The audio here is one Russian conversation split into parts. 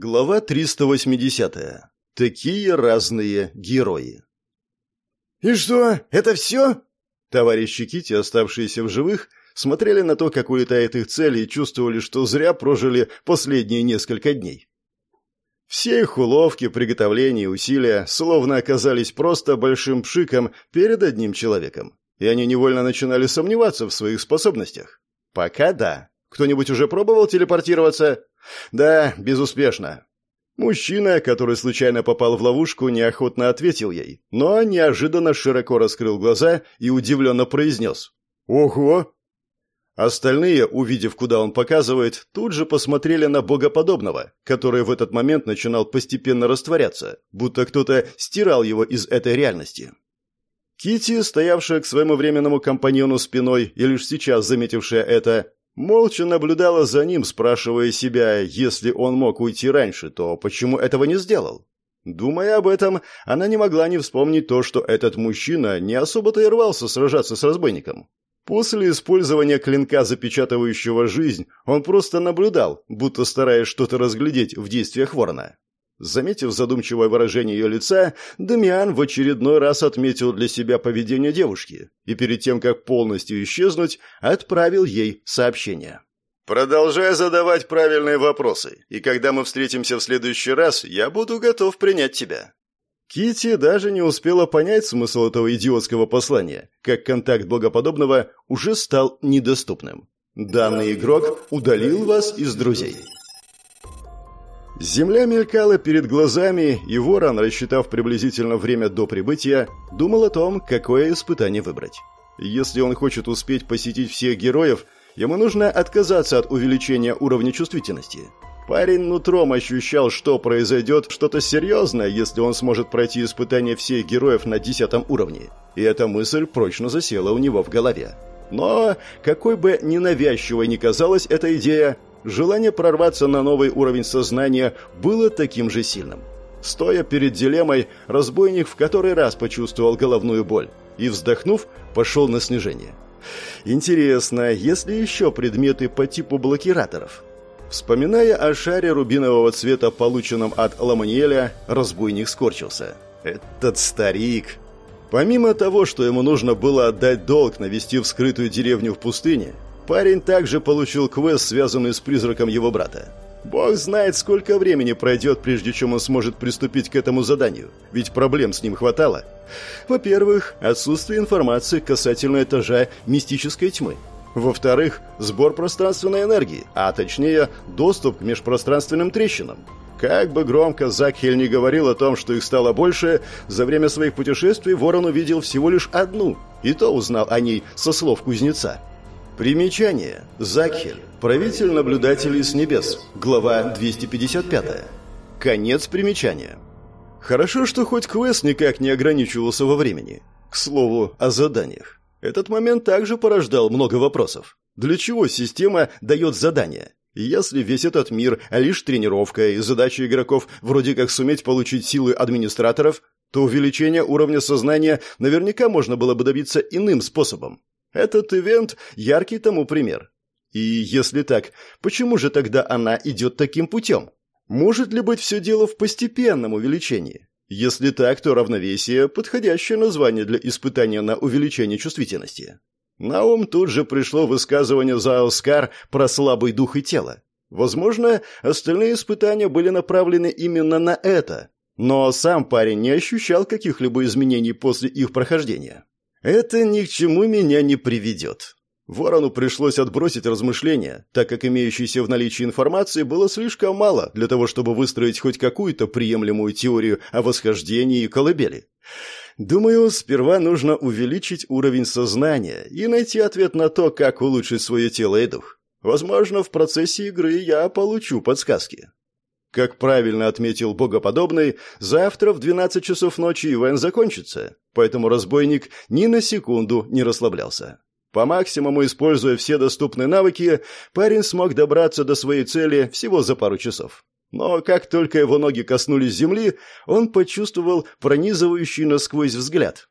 Глава 380. Такие разные герои. «И что, это все?» Товарищи Кити, оставшиеся в живых, смотрели на то, как улетает их цель, и чувствовали, что зря прожили последние несколько дней. Все их уловки, приготовления и усилия словно оказались просто большим пшиком перед одним человеком, и они невольно начинали сомневаться в своих способностях. Пока да. Кто-нибудь уже пробовал телепортироваться? Да, безуспешно. Мужчина, который случайно попал в ловушку, неохотно ответил ей, но неожиданно широко раскрыл глаза и удивленно произнес. «Ого!» Остальные, увидев, куда он показывает, тут же посмотрели на богоподобного, который в этот момент начинал постепенно растворяться, будто кто-то стирал его из этой реальности. Кити, стоявшая к своему временному компаньону спиной и лишь сейчас заметившая это, Молча наблюдала за ним, спрашивая себя, если он мог уйти раньше, то почему этого не сделал? Думая об этом, она не могла не вспомнить то, что этот мужчина не особо-то и рвался сражаться с разбойником. После использования клинка, запечатывающего жизнь, он просто наблюдал, будто стараясь что-то разглядеть в действиях ворона. Заметив задумчивое выражение ее лица, Дамиан в очередной раз отметил для себя поведение девушки и перед тем, как полностью исчезнуть, отправил ей сообщение. «Продолжай задавать правильные вопросы, и когда мы встретимся в следующий раз, я буду готов принять тебя». Кити даже не успела понять смысл этого идиотского послания, как контакт богоподобного уже стал недоступным. Данный игрок удалил вас из друзей. Земля мелькала перед глазами, и Ворон, рассчитав приблизительно время до прибытия, думал о том, какое испытание выбрать. Если он хочет успеть посетить всех героев, ему нужно отказаться от увеличения уровня чувствительности. Парень нутром ощущал, что произойдет что-то серьезное, если он сможет пройти испытание всех героев на десятом уровне. И эта мысль прочно засела у него в голове. Но, какой бы ненавязчивой ни казалась эта идея, Желание прорваться на новый уровень сознания было таким же сильным. Стоя перед дилеммой, разбойник в который раз почувствовал головную боль и, вздохнув, пошел на снижение. Интересно, есть ли еще предметы по типу блокираторов? Вспоминая о шаре рубинового цвета, полученном от Ламаниэля, разбойник скорчился. «Этот старик!» Помимо того, что ему нужно было отдать долг, навести вскрытую деревню в пустыне, Парень также получил квест, связанный с призраком его брата. Бог знает, сколько времени пройдет, прежде чем он сможет приступить к этому заданию, ведь проблем с ним хватало. Во-первых, отсутствие информации касательно этажа мистической тьмы. Во-вторых, сбор пространственной энергии, а точнее, доступ к межпространственным трещинам. Как бы громко Закхель не говорил о том, что их стало больше, за время своих путешествий Ворон увидел всего лишь одну, и то узнал о ней со слов кузнеца. Примечание. Закхель. Правитель наблюдателей с небес. Глава 255. Конец примечания. Хорошо, что хоть квест никак не ограничивался во времени. К слову, о заданиях. Этот момент также порождал много вопросов. Для чего система дает задания? Если весь этот мир лишь тренировка и задача игроков вроде как суметь получить силы администраторов, то увеличение уровня сознания наверняка можно было бы добиться иным способом. Этот ивент – яркий тому пример. И если так, почему же тогда она идет таким путем? Может ли быть все дело в постепенном увеличении? Если так, то равновесие – подходящее название для испытания на увеличение чувствительности. На ум тут же пришло высказывание Заоскар про слабый дух и тело. Возможно, остальные испытания были направлены именно на это, но сам парень не ощущал каких-либо изменений после их прохождения. Это ни к чему меня не приведет. Ворону пришлось отбросить размышления, так как имеющейся в наличии информации было слишком мало для того, чтобы выстроить хоть какую-то приемлемую теорию о восхождении и колыбели. Думаю, сперва нужно увеличить уровень сознания и найти ответ на то, как улучшить свое тело и дух. Возможно, в процессе игры я получу подсказки. Как правильно отметил богоподобный, завтра в 12 часов ночи ивент закончится, поэтому разбойник ни на секунду не расслаблялся. По максимуму используя все доступные навыки, парень смог добраться до своей цели всего за пару часов. Но как только его ноги коснулись земли, он почувствовал пронизывающий насквозь взгляд.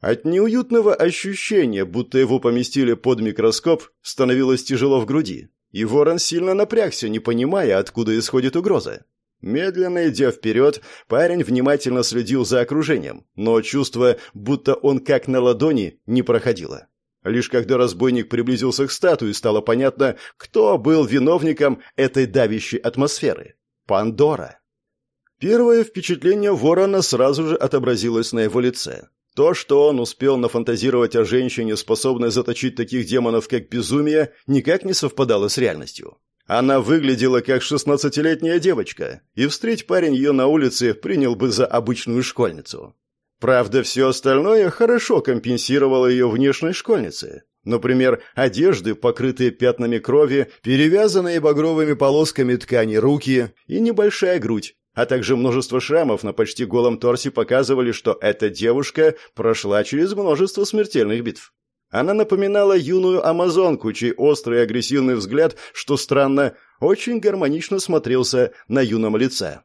От неуютного ощущения, будто его поместили под микроскоп, становилось тяжело в груди. И ворон сильно напрягся, не понимая, откуда исходит угроза. Медленно идя вперед, парень внимательно следил за окружением, но чувство, будто он как на ладони, не проходило. Лишь когда разбойник приблизился к статуе, стало понятно, кто был виновником этой давящей атмосферы. Пандора. Первое впечатление ворона сразу же отобразилось на его лице. То, что он успел нафантазировать о женщине, способной заточить таких демонов, как безумие, никак не совпадало с реальностью. Она выглядела как шестнадцатилетняя девочка, и встреть парень ее на улице принял бы за обычную школьницу. Правда, все остальное хорошо компенсировало ее внешней школьнице. Например, одежды, покрытые пятнами крови, перевязанные багровыми полосками ткани руки и небольшая грудь, а также множество шрамов на почти голом торсе показывали, что эта девушка прошла через множество смертельных битв. Она напоминала юную амазонку, чей острый агрессивный взгляд, что странно, очень гармонично смотрелся на юном лице.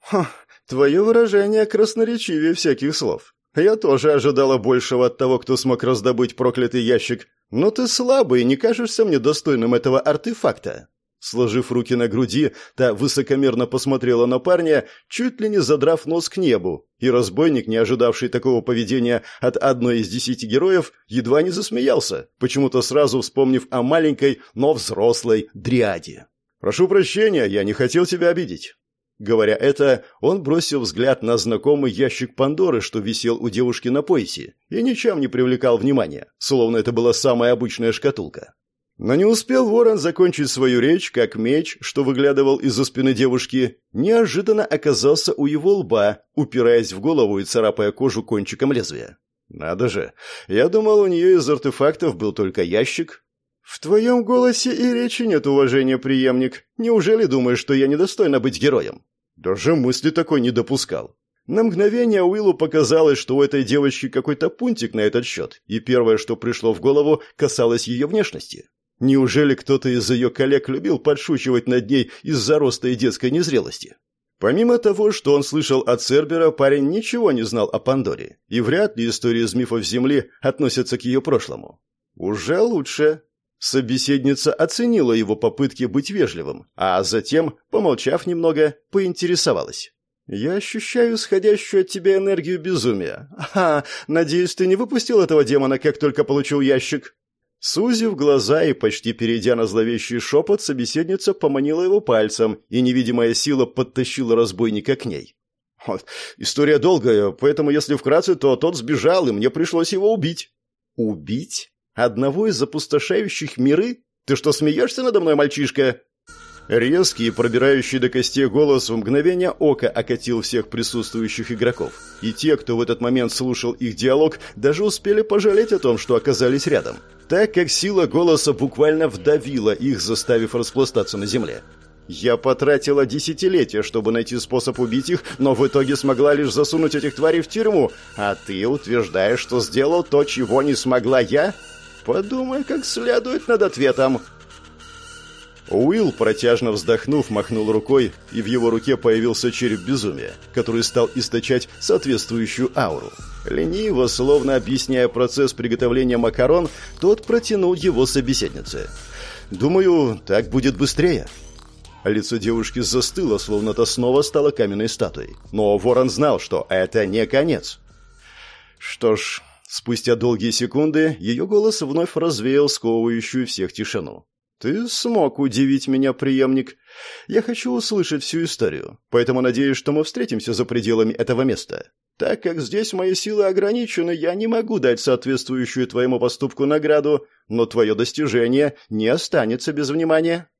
«Ха, твое выражение красноречивее всяких слов. Я тоже ожидала большего от того, кто смог раздобыть проклятый ящик. Но ты слабый и не кажешься мне достойным этого артефакта. Сложив руки на груди, та высокомерно посмотрела на парня, чуть ли не задрав нос к небу, и разбойник, не ожидавший такого поведения от одной из десяти героев, едва не засмеялся, почему-то сразу вспомнив о маленькой, но взрослой дриаде. «Прошу прощения, я не хотел тебя обидеть». Говоря это, он бросил взгляд на знакомый ящик Пандоры, что висел у девушки на поясе, и ничем не привлекал внимания, словно это была самая обычная шкатулка. Но не успел Ворон закончить свою речь, как меч, что выглядывал из-за спины девушки, неожиданно оказался у его лба, упираясь в голову и царапая кожу кончиком лезвия. «Надо же! Я думал, у нее из артефактов был только ящик». «В твоем голосе и речи нет уважения, преемник. Неужели думаешь, что я недостойна быть героем?» Даже мысли такой не допускал. На мгновение Уиллу показалось, что у этой девочки какой-то пунктик на этот счет, и первое, что пришло в голову, касалось ее внешности. Неужели кто-то из ее коллег любил подшучивать над ней из-за роста и детской незрелости? Помимо того, что он слышал от Цербера, парень ничего не знал о Пандоре, и вряд ли истории из мифов Земли относятся к ее прошлому. Уже лучше. Собеседница оценила его попытки быть вежливым, а затем, помолчав немного, поинтересовалась. «Я ощущаю исходящую от тебя энергию безумия. Ага, надеюсь, ты не выпустил этого демона, как только получил ящик?» Сузив глаза и почти перейдя на зловещий шепот, собеседница поманила его пальцем, и невидимая сила подтащила разбойника к ней. Вот, «История долгая, поэтому, если вкратце, то тот сбежал, и мне пришлось его убить». «Убить? Одного из запустошающих миры? Ты что, смеешься надо мной, мальчишка?» Резкий, пробирающий до костей голос в мгновение ока окатил всех присутствующих игроков. И те, кто в этот момент слушал их диалог, даже успели пожалеть о том, что оказались рядом, так как сила голоса буквально вдавила их, заставив распластаться на земле. Я потратила десятилетия, чтобы найти способ убить их, но в итоге смогла лишь засунуть этих тварей в тюрьму. А ты утверждаешь, что сделал то, чего не смогла я? Подумай как следует над ответом. Уилл, протяжно вздохнув, махнул рукой, и в его руке появился череп безумия, который стал источать соответствующую ауру. Лениво, словно объясняя процесс приготовления макарон, тот протянул его собеседнице. «Думаю, так будет быстрее». Лицо девушки застыло, словно то снова стало каменной статуей. Но Ворон знал, что это не конец. Что ж, спустя долгие секунды ее голос вновь развеял сковывающую всех тишину. «Ты смог удивить меня, преемник. Я хочу услышать всю историю, поэтому надеюсь, что мы встретимся за пределами этого места. Так как здесь мои силы ограничены, я не могу дать соответствующую твоему поступку награду, но твое достижение не останется без внимания».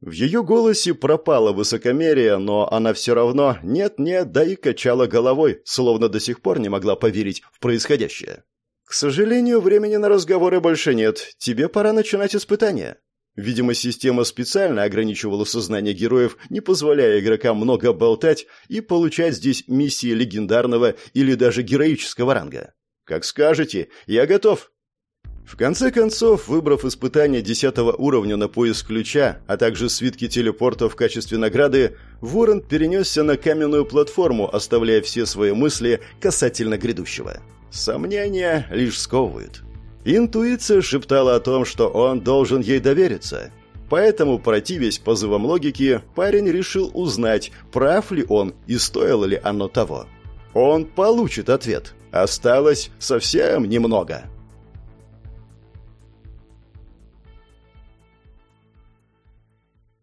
В ее голосе пропало высокомерие, но она все равно нет-нет, да и качала головой, словно до сих пор не могла поверить в происходящее. «К сожалению, времени на разговоры больше нет. Тебе пора начинать испытания. Видимо, система специально ограничивала сознание героев, не позволяя игрокам много болтать и получать здесь миссии легендарного или даже героического ранга. Как скажете, я готов. В конце концов, выбрав испытание 10 уровня на поиск ключа, а также свитки телепорта в качестве награды, Ворон перенесся на каменную платформу, оставляя все свои мысли касательно грядущего. Сомнения лишь сковывают. Интуиция шептала о том, что он должен ей довериться. Поэтому, противясь позывам логики, парень решил узнать, прав ли он и стоило ли оно того. Он получит ответ. Осталось совсем немного.